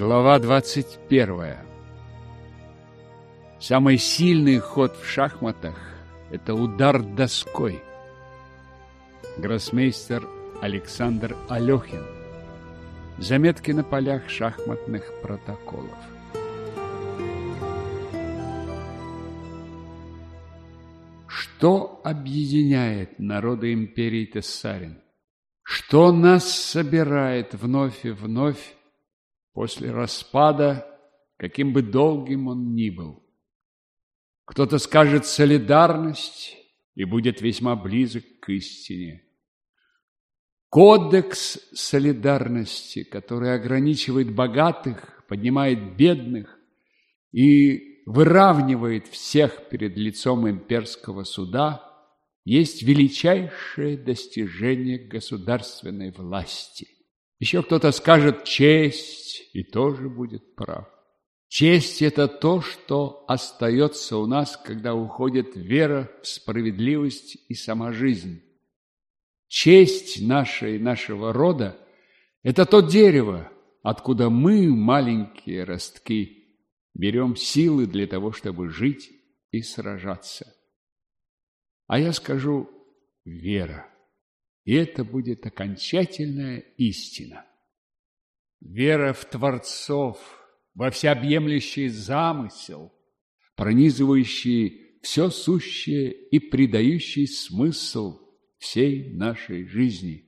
Глава 21. Самый сильный ход в шахматах – это удар доской. Гроссмейстер Александр Алехин. Заметки на полях шахматных протоколов. Что объединяет народы империи Тессарин? Что нас собирает вновь и вновь после распада, каким бы долгим он ни был? Кто-то скажет «солидарность» и будет весьма близок к истине. Кодекс солидарности, который ограничивает богатых, поднимает бедных и выравнивает всех перед лицом имперского суда, есть величайшее достижение государственной власти. Еще кто-то скажет «честь» и тоже будет прав. Честь – это то, что остается у нас, когда уходит вера в справедливость и сама жизнь. Честь наша и нашего рода – это то дерево, откуда мы, маленькие ростки, берем силы для того, чтобы жить и сражаться. А я скажу «вера». И это будет окончательная истина. Вера в Творцов, во всеобъемлющий замысел, пронизывающий все сущее и придающий смысл всей нашей жизни.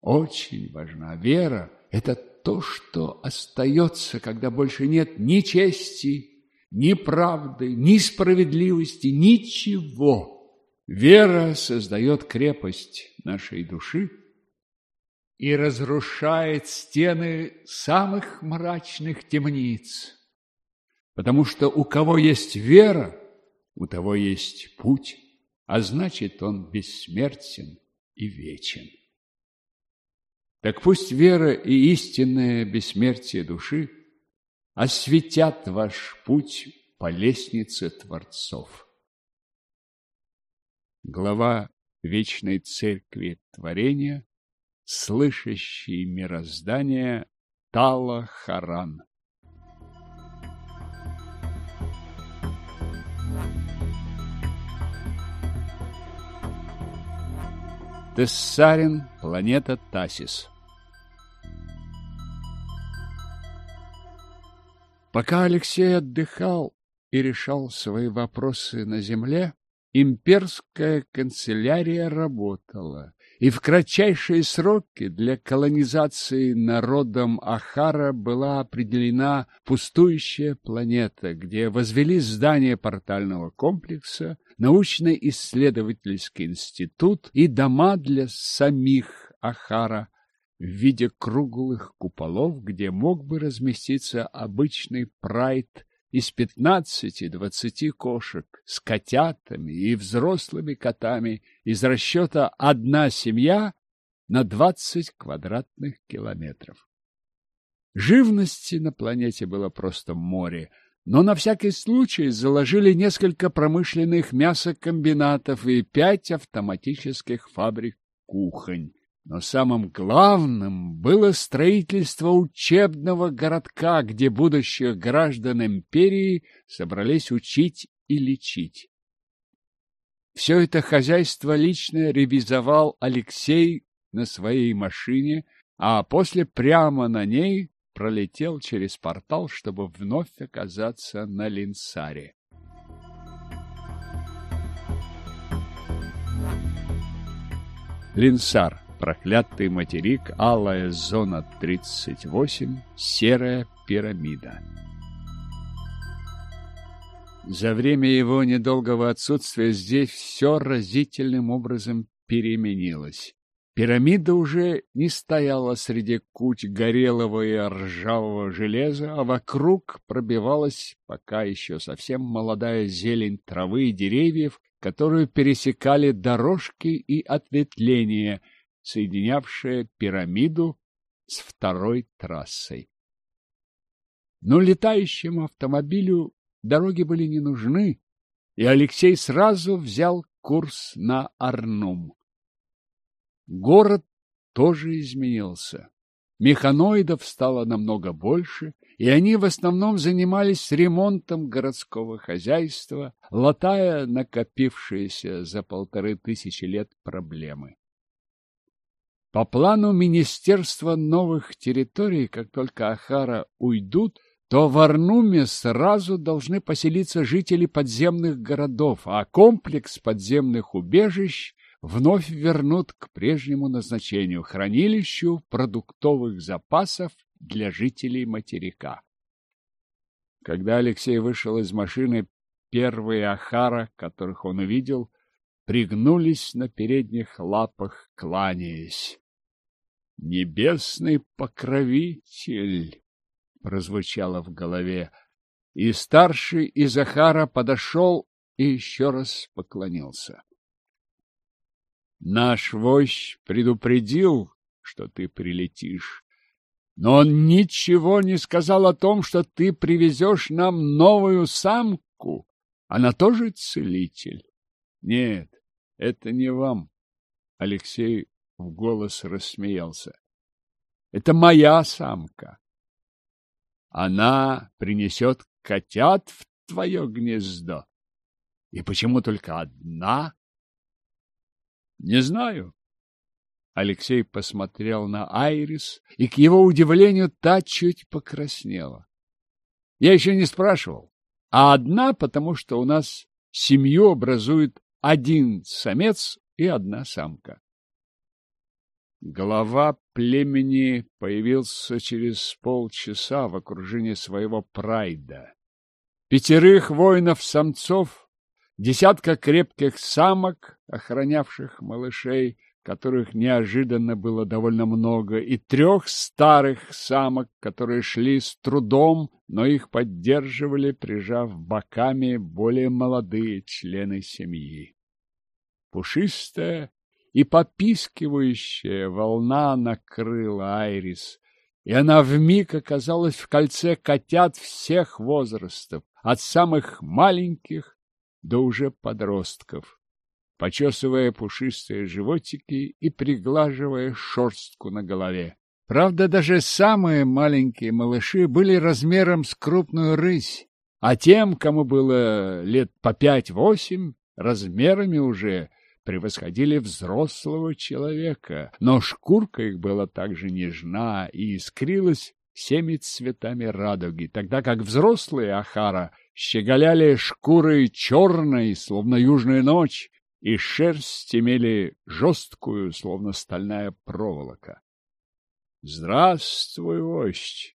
Очень важна вера – это то, что остается, когда больше нет ни чести, ни правды, ни справедливости, ничего. Вера создает крепость нашей души и разрушает стены самых мрачных темниц. Потому что у кого есть вера, у того есть путь а значит, он бессмертен и вечен. Так пусть вера и истинное бессмертие души осветят ваш путь по лестнице Творцов. Глава Вечной Церкви Творения, слышащий мироздание Тала Харан. Тессарин, планета Тасис. Пока Алексей отдыхал и решал свои вопросы на земле, имперская канцелярия работала, и в кратчайшие сроки для колонизации народом Ахара была определена пустующая планета, где возвели здание портального комплекса, научно-исследовательский институт и дома для самих Ахара в виде круглых куполов, где мог бы разместиться обычный прайд из пятнадцати-двадцати кошек с котятами и взрослыми котами из расчета «одна семья» на двадцать квадратных километров. Живности на планете было просто море, но на всякий случай заложили несколько промышленных мясокомбинатов и пять автоматических фабрик-кухонь. Но самым главным было строительство учебного городка, где будущих граждан империи собрались учить и лечить. Все это хозяйство лично ревизовал Алексей на своей машине, а после прямо на ней пролетел через портал, чтобы вновь оказаться на Линсаре. Линсар проклятый материк, алая зона 38, серая пирамида. За время его недолгого отсутствия здесь все разительным образом переменилось. Пирамида уже не стояла среди куч горелого и ржавого железа, а вокруг пробивалась пока еще совсем молодая зелень травы и деревьев, которую пересекали дорожки и ответвления – соединявшая пирамиду с второй трассой. Но летающему автомобилю дороги были не нужны, и Алексей сразу взял курс на Арнум. Город тоже изменился. Механоидов стало намного больше, и они в основном занимались ремонтом городского хозяйства, латая накопившиеся за полторы тысячи лет проблемы. По плану Министерства новых территорий, как только Ахара уйдут, то в Арнуме сразу должны поселиться жители подземных городов, а комплекс подземных убежищ вновь вернут к прежнему назначению – хранилищу продуктовых запасов для жителей материка. Когда Алексей вышел из машины, первые Ахара, которых он увидел, пригнулись на передних лапах, кланяясь. «Небесный покровитель!» прозвучало в голове, и старший из Захара подошел и еще раз поклонился. Наш вождь предупредил, что ты прилетишь, но он ничего не сказал о том, что ты привезешь нам новую самку. Она тоже целитель? Нет, это не вам. Алексей в голос рассмеялся. Это моя самка. Она принесет котят в твое гнездо. И почему только одна? Не знаю. Алексей посмотрел на Айрис, и, к его удивлению, та чуть покраснела. Я еще не спрашивал. А одна, потому что у нас семью образует один самец и одна самка. Глава племени появился через полчаса в окружении своего прайда. Пятерых воинов-самцов, десятка крепких самок, охранявших малышей, которых неожиданно было довольно много, и трех старых самок, которые шли с трудом, но их поддерживали, прижав боками более молодые члены семьи. Пушистая и попискивающая волна накрыла Айрис, и она вмиг оказалась в кольце котят всех возрастов, от самых маленьких до уже подростков, почесывая пушистые животики и приглаживая шерстку на голове. Правда, даже самые маленькие малыши были размером с крупную рысь, а тем, кому было лет по пять-восемь, размерами уже превосходили взрослого человека, но шкурка их была также нежна и искрилась всеми цветами радуги, тогда как взрослые Ахара щеголяли шкурой черной, словно южная ночь, и шерсть имели жесткую, словно стальная проволока. «Здравствуй, вождь!»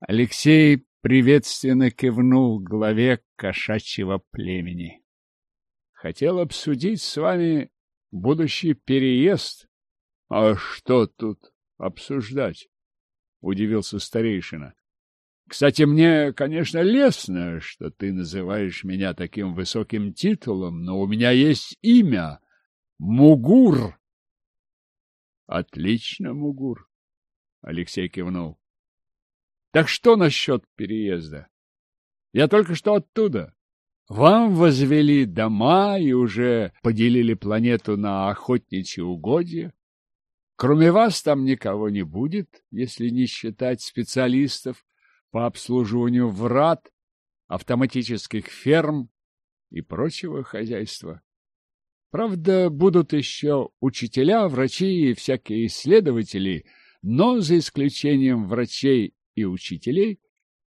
Алексей приветственно кивнул главе кошачьего племени. Хотел обсудить с вами будущий переезд. — А что тут обсуждать? — удивился старейшина. — Кстати, мне, конечно, лестно, что ты называешь меня таким высоким титулом, но у меня есть имя — Мугур. — Отлично, Мугур, — Алексей кивнул. — Так что насчет переезда? Я только что оттуда. Вам возвели дома и уже поделили планету на охотничьи угодья. Кроме вас там никого не будет, если не считать специалистов по обслуживанию врат, автоматических ферм и прочего хозяйства. Правда, будут еще учителя, врачи и всякие исследователи, но за исключением врачей и учителей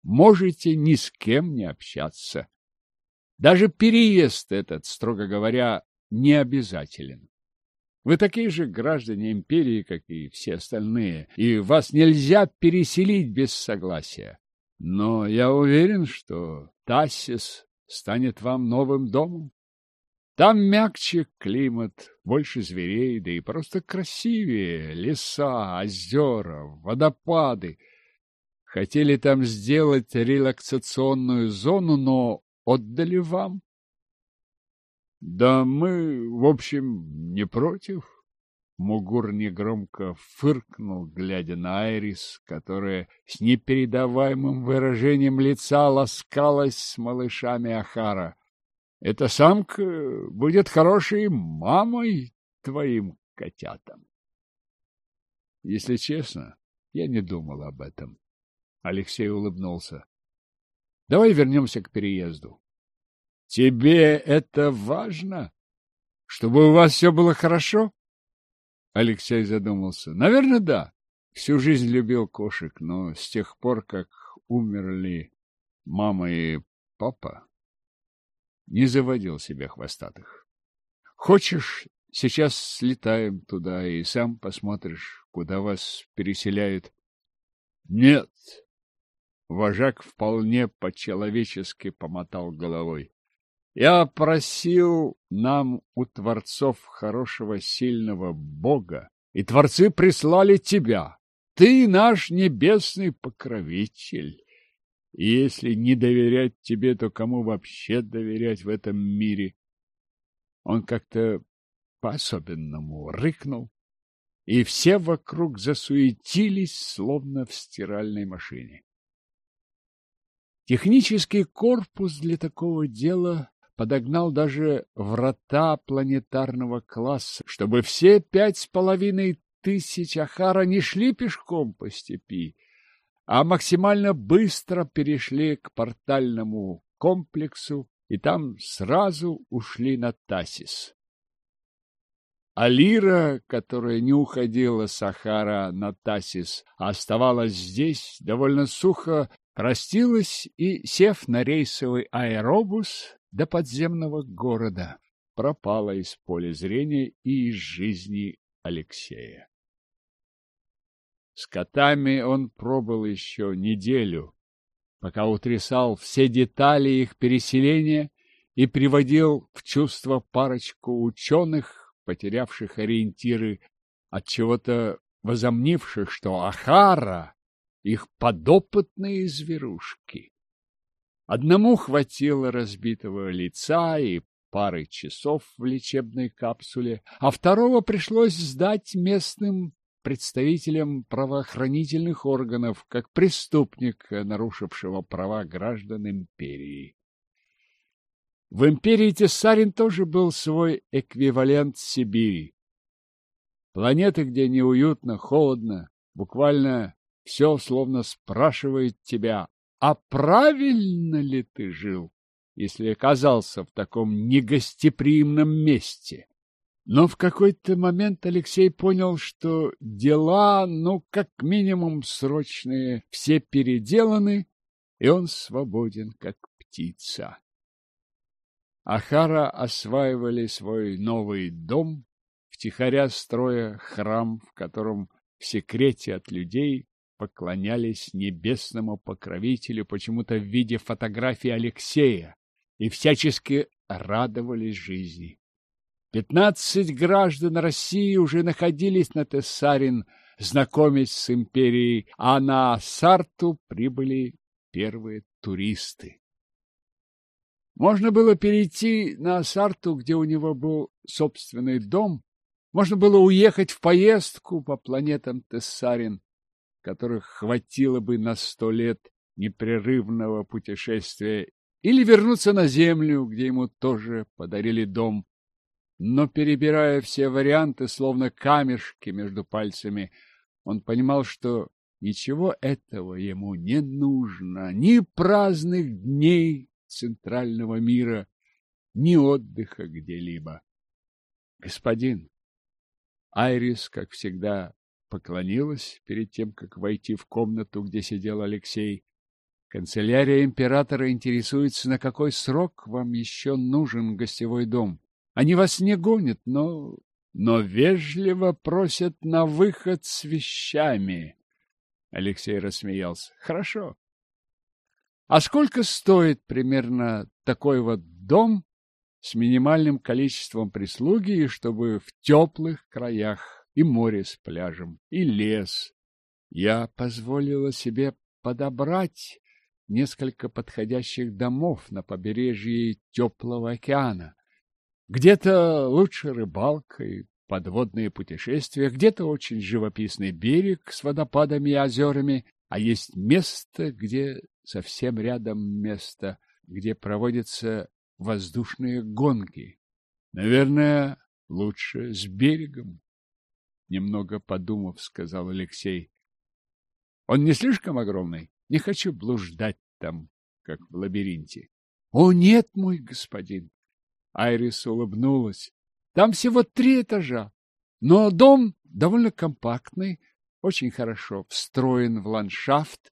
можете ни с кем не общаться. Даже переезд этот, строго говоря, не обязателен. Вы такие же граждане империи, как и все остальные, и вас нельзя переселить без согласия. Но я уверен, что Тассис станет вам новым домом. Там мягче климат, больше зверей, да и просто красивее. Леса, озера, водопады. Хотели там сделать релаксационную зону, но отдали вам? Да мы, в общем, не против. Мугур негромко фыркнул, глядя на Айрис, которая с непередаваемым выражением лица ласкалась с малышами Ахара. Эта самка будет хорошей мамой твоим котятам. Если честно, я не думал об этом. Алексей улыбнулся. Давай вернемся к переезду. Тебе это важно? Чтобы у вас все было хорошо? Алексей задумался. Наверное, да. Всю жизнь любил кошек, но с тех пор, как умерли мама и папа, не заводил себе хвостатых. Хочешь, сейчас слетаем туда и сам посмотришь, куда вас переселяют? Нет. Вожак вполне по-человечески помотал головой. Я просил нам у творцов хорошего сильного Бога, и творцы прислали тебя. Ты наш небесный покровитель. И если не доверять тебе, то кому вообще доверять в этом мире? Он как-то по-особенному рыкнул, и все вокруг засуетились, словно в стиральной машине. Технический корпус для такого дела подогнал даже врата планетарного класса, чтобы все пять с половиной тысяч Ахара не шли пешком по степи, а максимально быстро перешли к портальному комплексу и там сразу ушли на Тасис. Алира, которая не уходила с Ахара на Тасис, а оставалась здесь, довольно сухо простилась и, сев на рейсовый аэробус до подземного города, пропала из поля зрения и из жизни Алексея. С котами он пробыл еще неделю, пока утрясал все детали их переселения и приводил в чувство парочку ученых, потерявших ориентиры, от чего-то возомнивших, что Ахара — их подопытные зверушки. Одному хватило разбитого лица и пары часов в лечебной капсуле, а второго пришлось сдать местным представителем правоохранительных органов, как преступника, нарушившего права граждан империи. В империи Тессарин тоже был свой эквивалент Сибири. Планеты, где неуютно, холодно, буквально все словно спрашивает тебя, а правильно ли ты жил, если оказался в таком негостеприимном месте? Но в какой-то момент Алексей понял, что дела, ну, как минимум срочные, все переделаны, и он свободен, как птица. Ахара осваивали свой новый дом, втихаря строя храм, в котором в секрете от людей поклонялись небесному покровителю почему-то в виде фотографии Алексея и всячески радовались жизни. Пятнадцать граждан России уже находились на Тессарин, знакомясь с империей, а на Сарту прибыли первые туристы. Можно было перейти на Сарту, где у него был собственный дом, можно было уехать в поездку по планетам Тессарин, которых хватило бы на сто лет непрерывного путешествия, или вернуться на Землю, где ему тоже подарили дом но, перебирая все варианты, словно камешки между пальцами, он понимал, что ничего этого ему не нужно, ни праздных дней центрального мира, ни отдыха где-либо. Господин, Айрис, как всегда, поклонилась перед тем, как войти в комнату, где сидел Алексей. Канцелярия императора интересуется, на какой срок вам еще нужен гостевой дом. Они вас не гонят, но... но вежливо просят на выход с вещами. Алексей рассмеялся. Хорошо. А сколько стоит примерно такой вот дом с минимальным количеством прислуги, чтобы в теплых краях и море с пляжем, и лес? Я позволила себе подобрать несколько подходящих домов на побережье теплого океана. Где-то лучше рыбалка и подводные путешествия, где-то очень живописный берег с водопадами и озерами, а есть место, где совсем рядом место, где проводятся воздушные гонки. Наверное, лучше с берегом. Немного подумав, сказал Алексей. Он не слишком огромный? Не хочу блуждать там, как в лабиринте. — О, нет, мой господин! Айрис улыбнулась. — Там всего три этажа, но дом довольно компактный, очень хорошо встроен в ландшафт.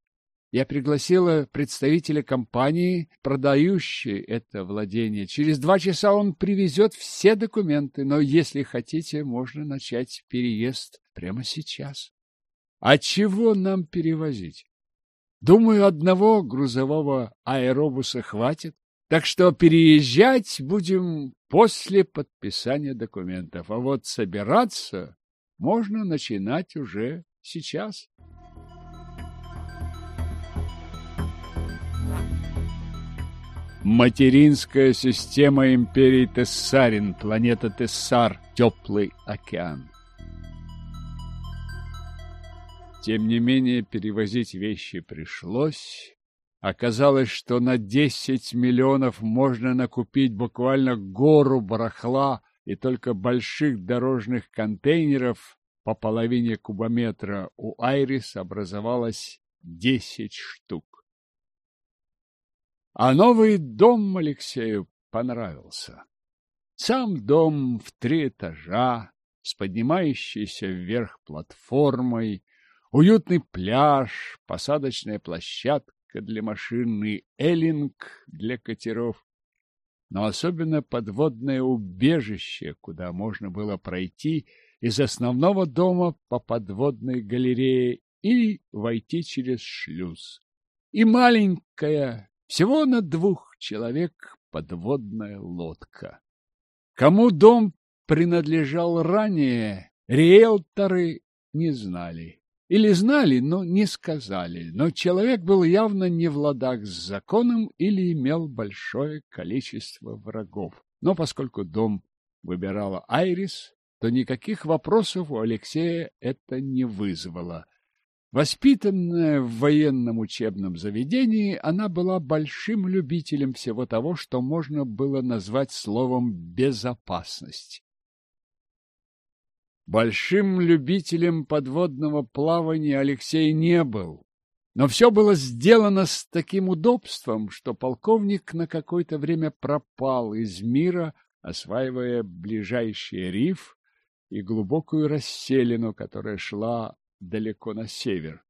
Я пригласила представителя компании, продающей это владение. Через два часа он привезет все документы, но если хотите, можно начать переезд прямо сейчас. А чего нам перевозить? Думаю, одного грузового аэробуса хватит. Так что переезжать будем после подписания документов. А вот собираться можно начинать уже сейчас. Материнская система империи Тессарин, планета Тессар, теплый океан. Тем не менее, перевозить вещи пришлось. Оказалось, что на 10 миллионов можно накупить буквально гору барахла, и только больших дорожных контейнеров по половине кубометра у Айрис образовалось 10 штук. А новый дом Алексею понравился. Сам дом в три этажа, с поднимающейся вверх платформой, Уютный пляж, посадочная площадка для машин и эллинг для катеров. Но особенно подводное убежище, куда можно было пройти из основного дома по подводной галерее и войти через шлюз. И маленькая, всего на двух человек, подводная лодка. Кому дом принадлежал ранее, риэлторы не знали. Или знали, но не сказали. Но человек был явно не в ладах с законом или имел большое количество врагов. Но поскольку дом выбирала Айрис, то никаких вопросов у Алексея это не вызвало. Воспитанная в военном учебном заведении, она была большим любителем всего того, что можно было назвать словом «безопасность». Большим любителем подводного плавания Алексей не был, но все было сделано с таким удобством, что полковник на какое-то время пропал из мира, осваивая ближайший риф и глубокую расселину, которая шла далеко на север.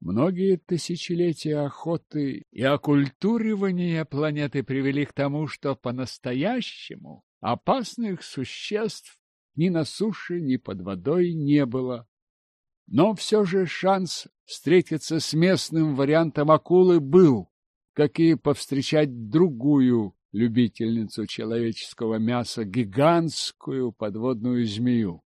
Многие тысячелетия охоты и оккультуривания планеты привели к тому, что по-настоящему опасных существ ни на суше, ни под водой не было. Но все же шанс встретиться с местным вариантом акулы был, как и повстречать другую любительницу человеческого мяса, гигантскую подводную змею.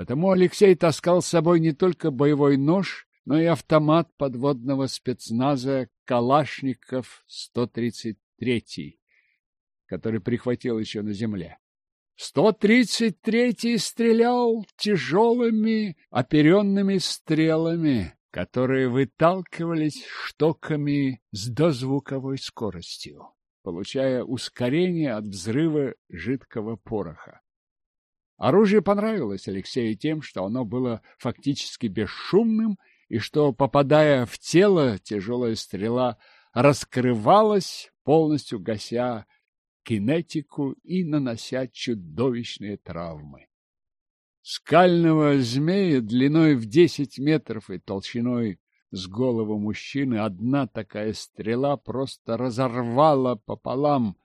Потому Алексей таскал с собой не только боевой нож, но и автомат подводного спецназа Калашников 133, который прихватил еще на земле. 133-й стрелял тяжелыми оперенными стрелами, которые выталкивались штоками с дозвуковой скоростью, получая ускорение от взрыва жидкого пороха. Оружие понравилось Алексею тем, что оно было фактически бесшумным и что, попадая в тело, тяжелая стрела раскрывалась, полностью гася кинетику и нанося чудовищные травмы. Скального змея длиной в десять метров и толщиной с голову мужчины одна такая стрела просто разорвала пополам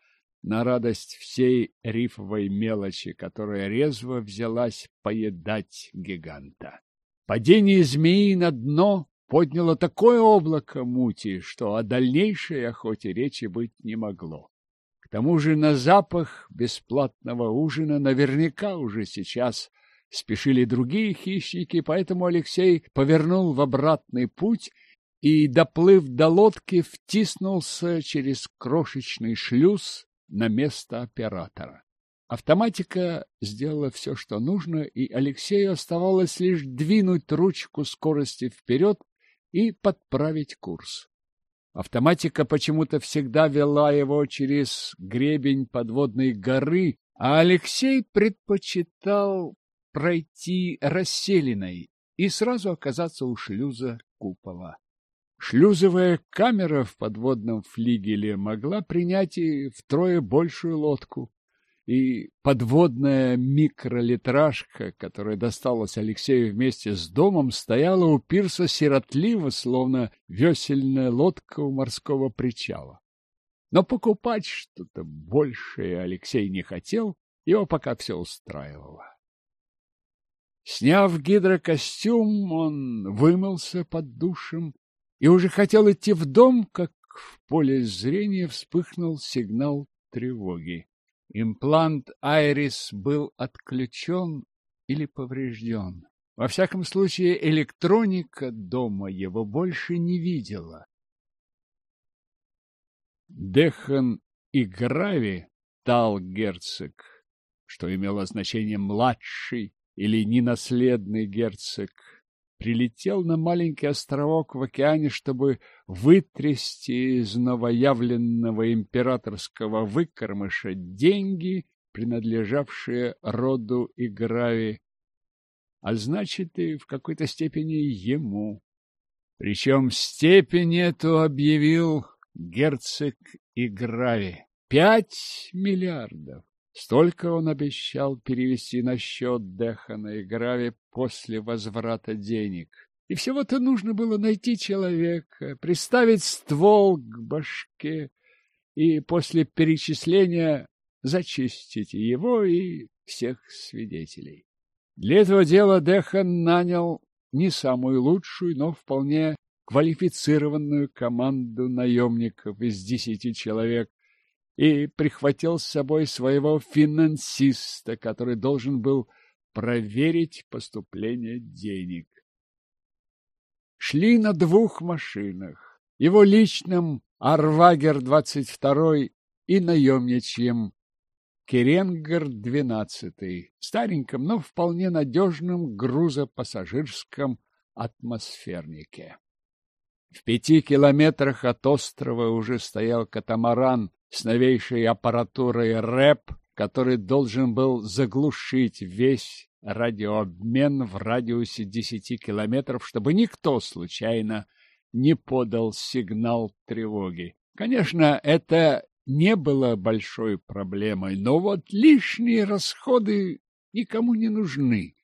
на радость всей рифовой мелочи, которая резво взялась поедать гиганта. Падение змеи на дно подняло такое облако мути, что о дальнейшей охоте речи быть не могло. К тому же на запах бесплатного ужина наверняка уже сейчас спешили другие хищники, поэтому Алексей повернул в обратный путь и, доплыв до лодки, втиснулся через крошечный шлюз на место оператора. Автоматика сделала все, что нужно, и Алексею оставалось лишь двинуть ручку скорости вперед и подправить курс. Автоматика почему-то всегда вела его через гребень подводной горы, а Алексей предпочитал пройти расселенной и сразу оказаться у шлюза купола. Шлюзовая камера в подводном флигеле могла принять и втрое большую лодку. И подводная микролитражка, которая досталась Алексею вместе с домом, стояла у пирса сиротливо, словно весельная лодка у морского причала. Но покупать что-то большее Алексей не хотел, его пока все устраивало. Сняв гидрокостюм, он вымылся под душем и уже хотел идти в дом, как в поле зрения вспыхнул сигнал тревоги. Имплант Айрис был отключен или поврежден. Во всяком случае, электроника дома его больше не видела. Дехан и Грави, тал герцог, что имело значение «младший» или «ненаследный герцог», прилетел на маленький островок в океане, чтобы вытрясти из новоявленного императорского выкормыша деньги, принадлежавшие роду Играви, а значит и в какой-то степени ему. Причем степень эту объявил герцог Играви. Пять миллиардов. Столько он обещал перевести на счет Дехана и Грави после возврата денег. И всего-то нужно было найти человека, приставить ствол к башке и после перечисления зачистить его и всех свидетелей. Для этого дела Дехан нанял не самую лучшую, но вполне квалифицированную команду наемников из десяти человек, и прихватил с собой своего финансиста, который должен был проверить поступление денег. Шли на двух машинах, его личным Арвагер-22 и наемничьим Керенгер-12, стареньком, но вполне надежном грузопассажирском атмосфернике. В пяти километрах от острова уже стоял катамаран с новейшей аппаратурой РЭП, который должен был заглушить весь радиообмен в радиусе десяти километров, чтобы никто случайно не подал сигнал тревоги. Конечно, это не было большой проблемой, но вот лишние расходы никому не нужны.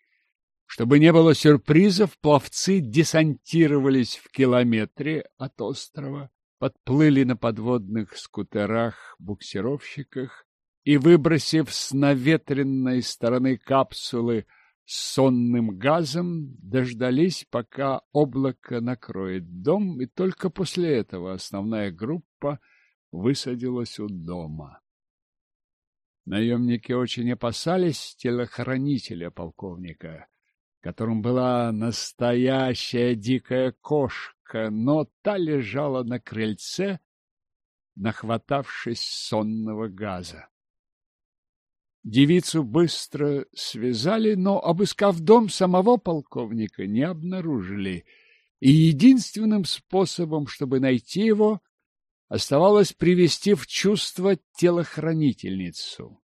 Чтобы не было сюрпризов, пловцы десантировались в километре от острова, подплыли на подводных скутерах-буксировщиках и, выбросив с наветренной стороны капсулы с сонным газом, дождались, пока облако накроет дом, и только после этого основная группа высадилась у дома. Наемники очень опасались телохранителя полковника, которым была настоящая дикая кошка, но та лежала на крыльце, нахватавшись сонного газа. Девицу быстро связали, но, обыскав дом, самого полковника не обнаружили, и единственным способом, чтобы найти его, оставалось привести в чувство телохранительницу.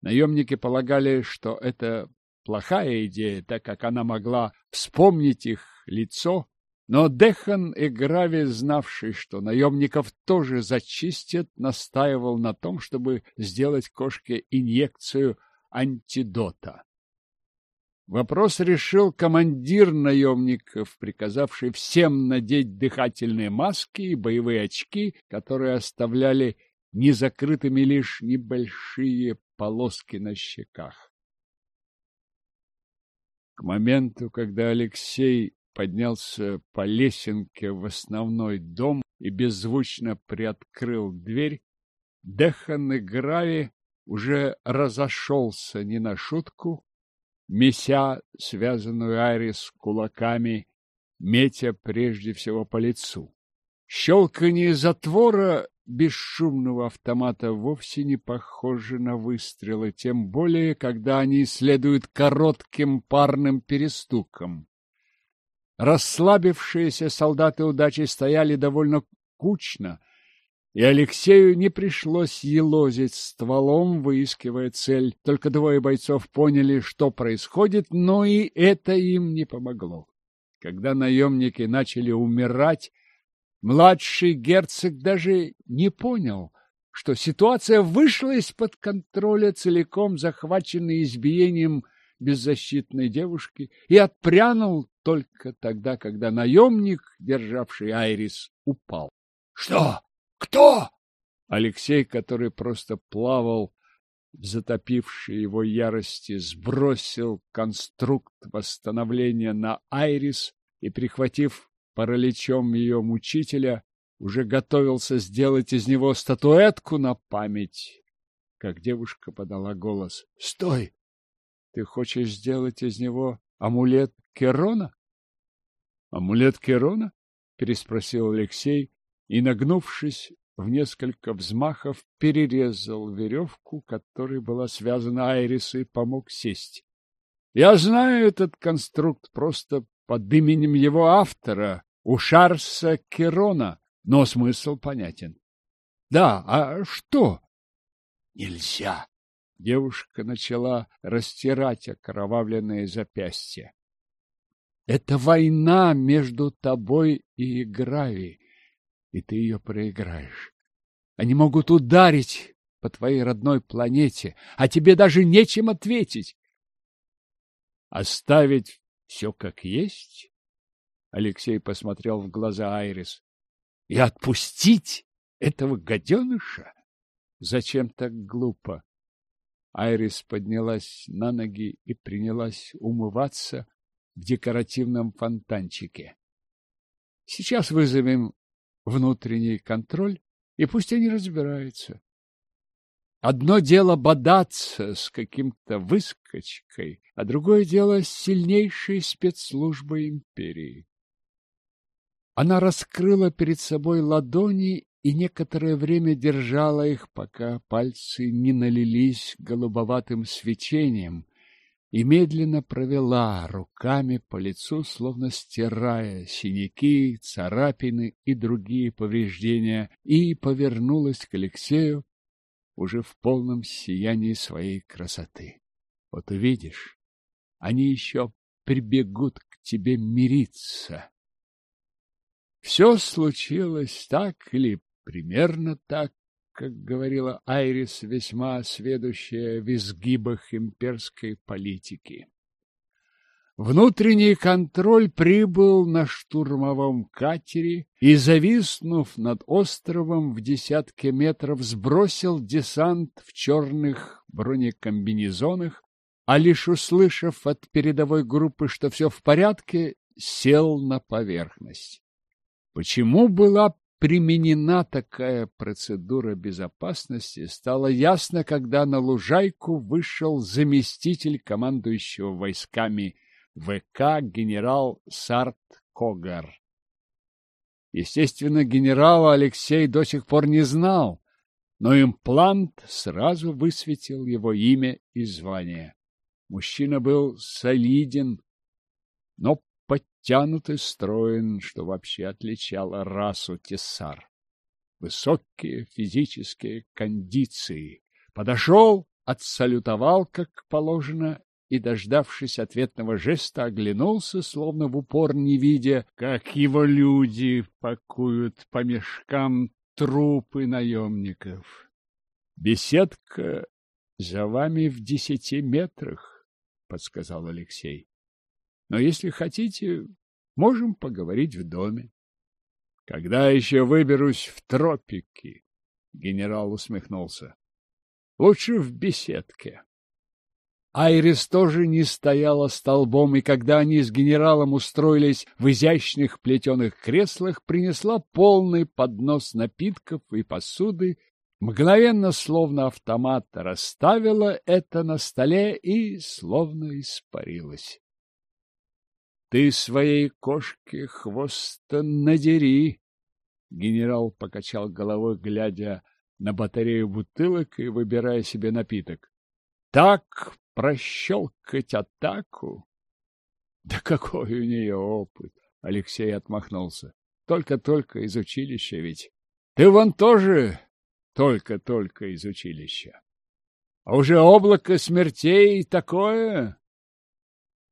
Наемники полагали, что это плохая идея, так как она могла вспомнить их лицо, но Дехан и Грави, знавший, что наемников тоже зачистят, настаивал на том, чтобы сделать кошке инъекцию антидота. Вопрос решил командир наемников, приказавший всем надеть дыхательные маски и боевые очки, которые оставляли незакрытыми лишь небольшие полоски на щеках. К моменту, когда Алексей поднялся по лесенке в основной дом и беззвучно приоткрыл дверь, Дехан и Грави уже разошелся не на шутку, меся связанную Айрис кулаками, метя прежде всего по лицу. Щелканье затвора бесшумного автомата вовсе не похожи на выстрелы, тем более, когда они следуют коротким парным перестукам. Расслабившиеся солдаты удачи стояли довольно кучно, и Алексею не пришлось елозить стволом, выискивая цель. Только двое бойцов поняли, что происходит, но и это им не помогло. Когда наемники начали умирать, Младший герцог даже не понял, что ситуация вышла из-под контроля, целиком захваченной избиением беззащитной девушки, и отпрянул только тогда, когда наемник, державший Айрис, упал. — Что? Кто? Алексей, который просто плавал в затопившей его ярости, сбросил конструкт восстановления на Айрис и, прихватив параличом ее мучителя, уже готовился сделать из него статуэтку на память, как девушка подала голос. — Стой! Ты хочешь сделать из него амулет Керона? — Амулет Керона? — переспросил Алексей и, нагнувшись в несколько взмахов, перерезал веревку, которой была связана Айрис, и помог сесть. — Я знаю этот конструкт просто под именем его автора, Ушарса Керона, но смысл понятен. Да, а что? Нельзя. Девушка начала растирать окровавленные запястья. Это война между тобой и Грави, и ты ее проиграешь. Они могут ударить по твоей родной планете, а тебе даже нечем ответить. Оставить все как есть? Алексей посмотрел в глаза Айрис. И отпустить этого гаденыша? Зачем так глупо? Айрис поднялась на ноги и принялась умываться в декоративном фонтанчике. Сейчас вызовем внутренний контроль, и пусть они разбираются. Одно дело бодаться с каким-то выскочкой, а другое дело с сильнейшей спецслужбой империи. Она раскрыла перед собой ладони и некоторое время держала их, пока пальцы не налились голубоватым свечением, и медленно провела руками по лицу, словно стирая синяки, царапины и другие повреждения, и повернулась к Алексею уже в полном сиянии своей красоты. Вот увидишь, они еще прибегут к тебе мириться. Все случилось так или примерно так, как говорила Айрис, весьма сведущая в изгибах имперской политики. Внутренний контроль прибыл на штурмовом катере и, зависнув над островом в десятке метров, сбросил десант в черных бронекомбинезонах, а лишь услышав от передовой группы, что все в порядке, сел на поверхность. Почему была применена такая процедура безопасности, стало ясно, когда на лужайку вышел заместитель командующего войсками ВК генерал Сарт Когар. Естественно, генерала Алексей до сих пор не знал, но имплант сразу высветил его имя и звание. Мужчина был солиден, но подтянут и строен, что вообще отличало расу Тессар. Высокие физические кондиции. Подошел, отсалютовал, как положено, и, дождавшись ответного жеста, оглянулся, словно в упор не видя, как его люди пакуют по мешкам трупы наемников. Беседка за вами в десяти метрах, — подсказал Алексей. Но если хотите, можем поговорить в доме. Когда еще выберусь в тропики? Генерал усмехнулся. Лучше в беседке. Айрис тоже не стояла столбом, и когда они с генералом устроились в изящных плетеных креслах, принесла полный поднос напитков и посуды, мгновенно, словно автомат, расставила это на столе и словно испарилась. Ты своей кошке хвоста надери. Генерал покачал головой, глядя на батарею бутылок и выбирая себе напиток. Так прощелкать атаку? Да какой у нее опыт! Алексей отмахнулся. Только-только из училища ведь. Ты вон тоже только-только из училища. А уже облако смертей такое,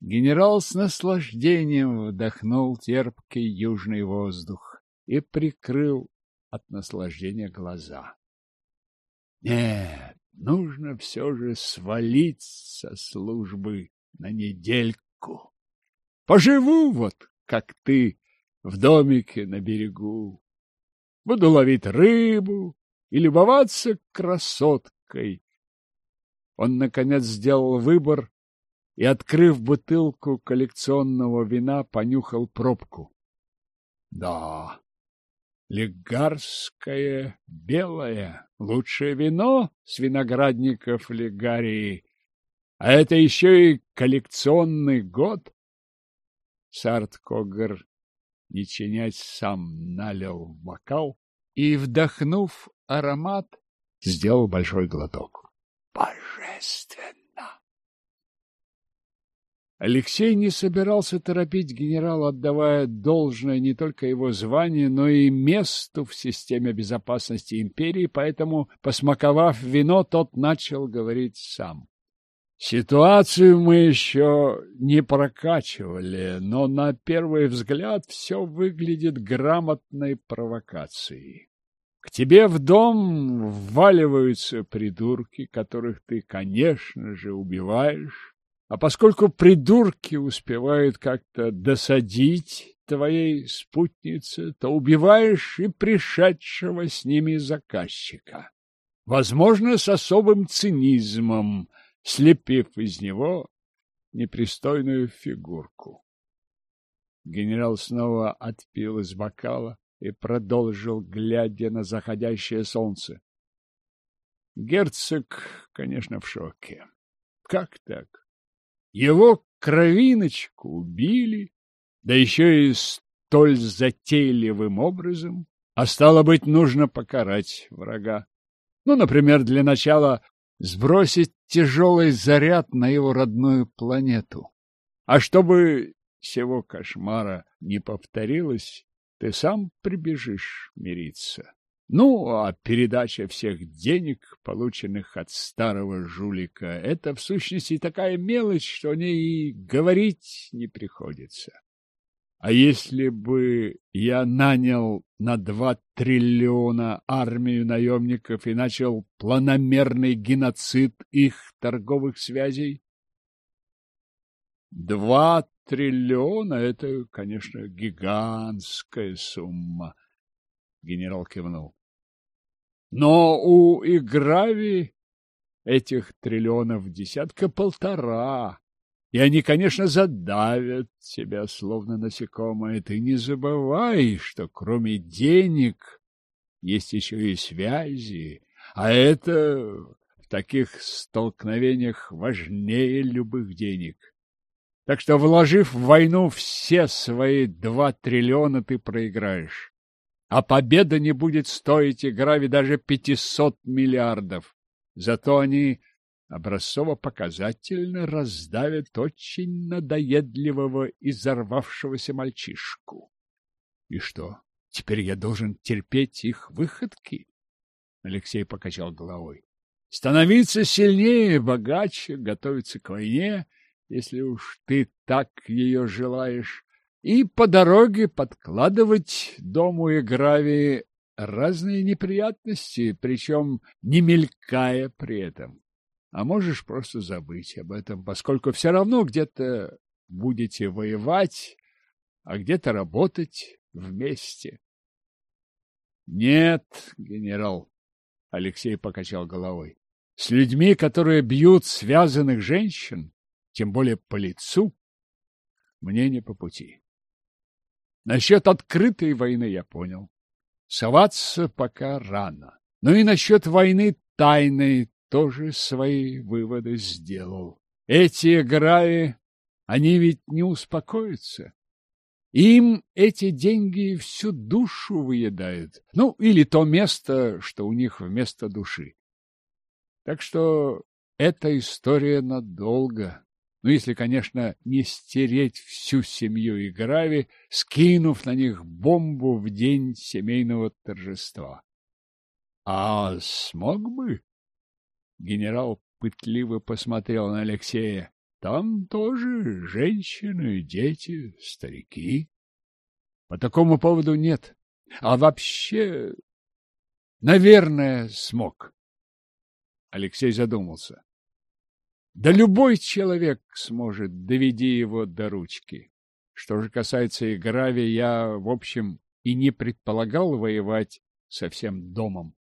Генерал с наслаждением вдохнул терпкий южный воздух. и прикрыл от наслаждения глаза. Нет, нужно все же свалить со службы на недельку. Поживу вот, как ты, в домике на берегу. Буду ловить рыбу и любоваться красоткой. Он, наконец, сделал выбор и, открыв бутылку коллекционного вина, понюхал пробку. Да, Легарское белое, лучшее вино с виноградников Легарии. А это еще и коллекционный год. Сарт Когар, не чинясь, сам налил в бокал и, вдохнув аромат, сделал большой глоток. Божественно! Алексей не собирался торопить генерала, отдавая должное не только его званию, но и месту в системе безопасности империи, поэтому, посмаковав вино, тот начал говорить сам. Ситуацию мы еще не прокачивали, но на первый взгляд все выглядит грамотной провокацией. К тебе в дом вваливаются придурки, которых ты, конечно же, убиваешь, а поскольку придурки успевают как-то досадить твоей спутнице, то убиваешь и пришедшего с ними заказчика. Возможно, с особым цинизмом, слепив из него непристойную фигурку. Генерал снова отпил из бокала и продолжил, глядя на заходящее солнце. Герцог, конечно, в шоке. Как так? Его кровиночку убили, да еще и столь затейливым образом, а стало быть, нужно покарать врага. Ну, например, для начала сбросить тяжелый заряд на его родную планету. А чтобы всего кошмара не повторилось, ты сам прибежишь мириться. Ну, а передача всех денег, полученных от старого жулика, это в сущности такая мелочь, что о ней и говорить не приходится. А если бы я нанял на два триллиона армию наемников и начал планомерный геноцид их торговых связей? Два триллиона — это, конечно, гигантская сумма. Генерал кивнул. Но у Играви этих триллионов десятка-полтора, и они, конечно, задавят тебя, словно насекомое. Ты не забывай, что кроме денег есть еще и связи, а это в таких столкновениях важнее любых денег. Так что, вложив в войну все свои два триллиона, ты проиграешь а победа не будет стоить Играве даже 500 миллиардов. Зато они образцово-показательно раздавят очень надоедливого и взорвавшегося мальчишку. И что, теперь я должен терпеть их выходки? Алексей покачал головой. Становиться сильнее, богаче, готовиться к войне, если уж ты так ее желаешь, и по дороге подкладывать дому и гравии разные неприятности, причем не мелькая при этом. А можешь просто забыть об этом, поскольку все равно где-то будете воевать, а где-то работать вместе. Нет, генерал, Алексей покачал головой. С людьми, которые бьют связанных женщин, тем более по лицу, мне не по пути. Насчет открытой войны я понял. Соваться пока рано. Ну и насчет войны тайной тоже свои выводы сделал. Эти граи, они ведь не успокоятся. Им эти деньги всю душу выедают. Ну, или то место, что у них вместо души. Так что эта история надолго. Ну, если, конечно, не стереть всю семью и Грави, скинув на них бомбу в день семейного торжества. А смог бы? Генерал пытливо посмотрел на Алексея. Там тоже женщины, дети, старики. По такому поводу нет. А вообще, наверное, смог. Алексей задумался. Да любой человек сможет, доведи его до ручки. Что же касается Играви, я, в общем, и не предполагал воевать со всем домом.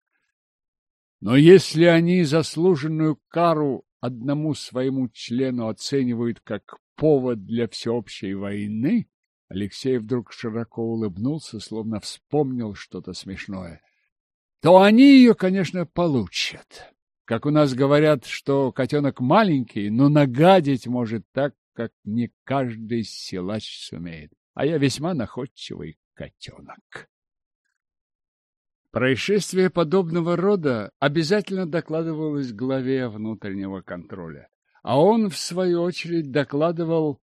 Но если они заслуженную кару одному своему члену оценивают как повод для всеобщей войны, Алексей вдруг широко улыбнулся, словно вспомнил что-то смешное, то они ее, конечно, получат. Как у нас говорят, что котенок маленький, но нагадить может так, как не каждый силач сумеет. А я весьма находчивый котенок. Происшествие подобного рода обязательно докладывалось главе внутреннего контроля, а он, в свою очередь, докладывал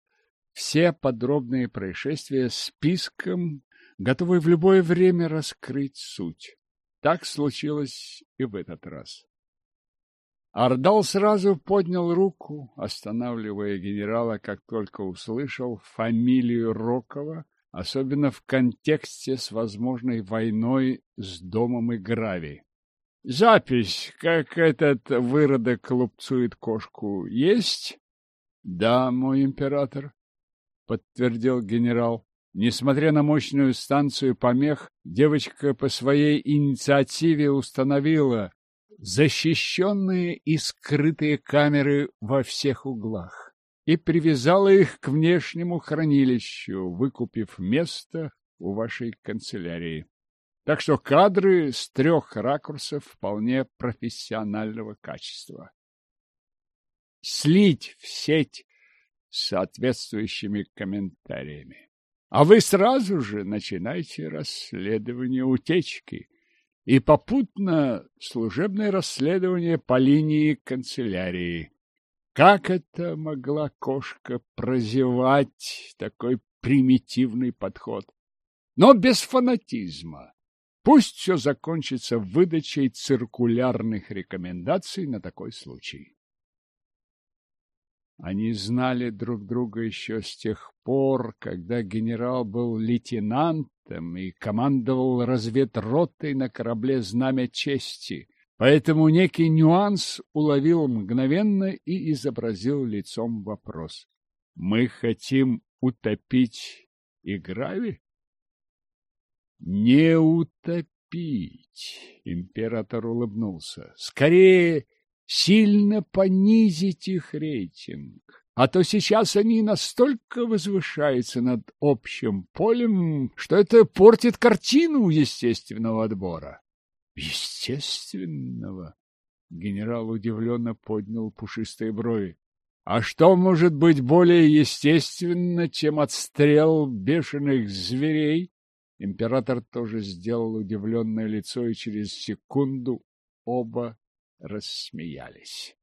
все подробные происшествия списком, готовый в любое время раскрыть суть. Так случилось и в этот раз. Ардал сразу поднял руку, останавливая генерала, как только услышал фамилию Рокова, особенно в контексте с возможной войной с домом и Грави. Запись, как этот выродок лупцует кошку, есть? Да, мой император, подтвердил генерал. Несмотря на мощную станцию помех, девочка по своей инициативе установила защищенные и скрытые камеры во всех углах и привязала их к внешнему хранилищу, выкупив место у вашей канцелярии. Так что кадры с трех ракурсов вполне профессионального качества. Слить в сеть соответствующими комментариями. А вы сразу же начинайте расследование утечки и попутно служебное расследование по линии канцелярии. Как это могла кошка прозевать такой примитивный подход? Но без фанатизма. Пусть все закончится выдачей циркулярных рекомендаций на такой случай. Они знали друг друга еще с тех пор, когда генерал был лейтенантом и командовал разведротой на корабле «Знамя чести», поэтому некий нюанс уловил мгновенно и изобразил лицом вопрос. «Мы хотим утопить Играви?» «Не утопить!» Император улыбнулся. «Скорее, сильно понизить их рейтинг. А то сейчас они настолько возвышаются над общим полем, что это портит картину естественного отбора. Естественного? Генерал удивленно поднял пушистые брови. А что может быть более естественно, чем отстрел бешеных зверей? Император тоже сделал удивленное лицо, и через секунду оба рассмеялись.